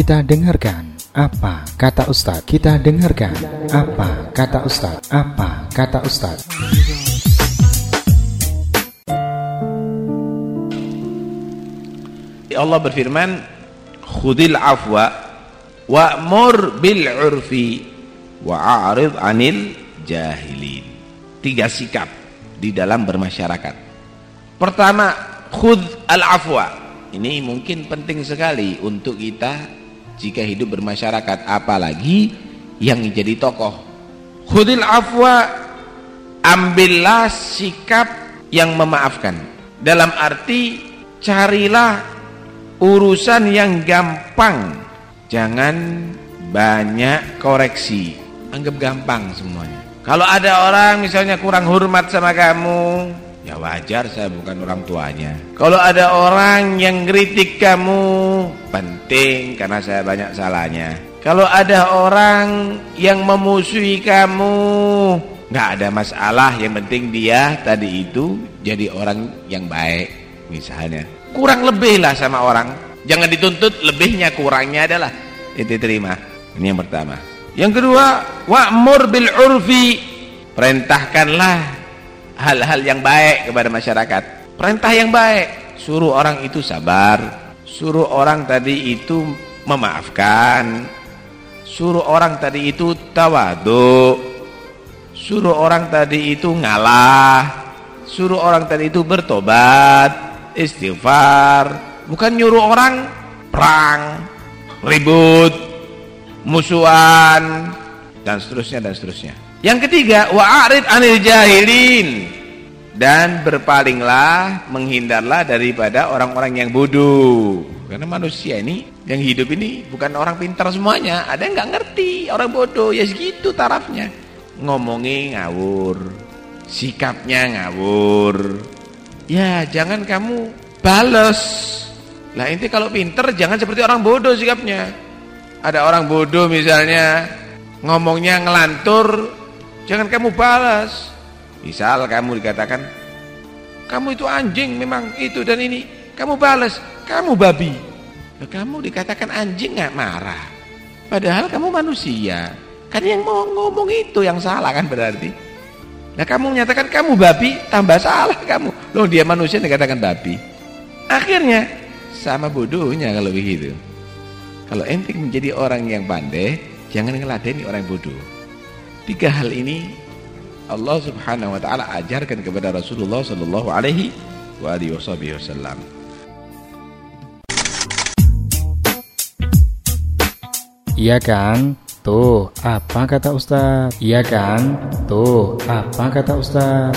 Kita dengarkan apa kata Ustadz. Kita dengarkan apa kata Ustadz. Apa kata Ustadz. Allah berfirman, "Khudil afwa wa'mur bil urfi wa'arid 'anil jahilin." Tiga sikap di dalam bermasyarakat. Pertama, khud al afwa. Ini mungkin penting sekali untuk kita jika hidup bermasyarakat apalagi yang jadi tokoh. Khudil afwa ambillah sikap yang memaafkan. Dalam arti carilah urusan yang gampang. Jangan banyak koreksi. Anggap gampang semuanya. Kalau ada orang misalnya kurang hormat sama kamu Ya wajar saya bukan orang tuanya. Kalau ada orang yang kritik kamu, penting karena saya banyak salahnya. Kalau ada orang yang memusuhi kamu, nggak ada masalah. Yang penting dia tadi itu jadi orang yang baik, misalnya. Kurang lebih lah sama orang. Jangan dituntut lebihnya, kurangnya adalah itu terima. Ini yang pertama. Yang kedua, wa'mur bil urfi. Perintahkanlah hal-hal yang baik kepada masyarakat perintah yang baik suruh orang itu sabar suruh orang tadi itu memaafkan. Suruh orang tadi itu tawadu suruh orang tadi itu ngalah. Suruh orang tadi itu bertobat istighfar. Bukan nyuruh orang perang ribut musuhan dan seterusnya dan seterusnya. Yang ketiga, wa'arid anil jahilin dan berpalinglah, menghindarlah daripada orang-orang yang bodoh. Karena manusia ini yang hidup ini bukan orang pintar semuanya, ada yang nggak ngerti, orang bodoh ya segitu tarafnya. Ngomongnya ngawur, sikapnya ngawur. Ya, jangan kamu balas. Lah inti kalau pinter jangan seperti orang bodoh sikapnya. Ada orang bodoh misalnya ngomongnya ngelantur Jangan kamu balas. Misal kamu dikatakan, kamu itu anjing memang itu dan ini. Kamu balas, kamu babi. Kamu dikatakan anjing nggak marah. Padahal kamu manusia. Kan yang mau ngomong itu yang salah kan berarti. Nah kamu menyatakan kamu babi, tambah salah kamu. Loh dia manusia dikatakan babi. Akhirnya sama bodohnya kalau begitu. Kalau ente menjadi orang yang pandai, jangan ngeladeni orang bodoh. Tiga hal ini Allah Subhanahu wa taala ajarkan kepada Rasulullah sallallahu alaihi wa alihi wasallam. Iya kan? Tuh, apa kata Ustaz? Iya kan? Tuh, apa kata Ustaz?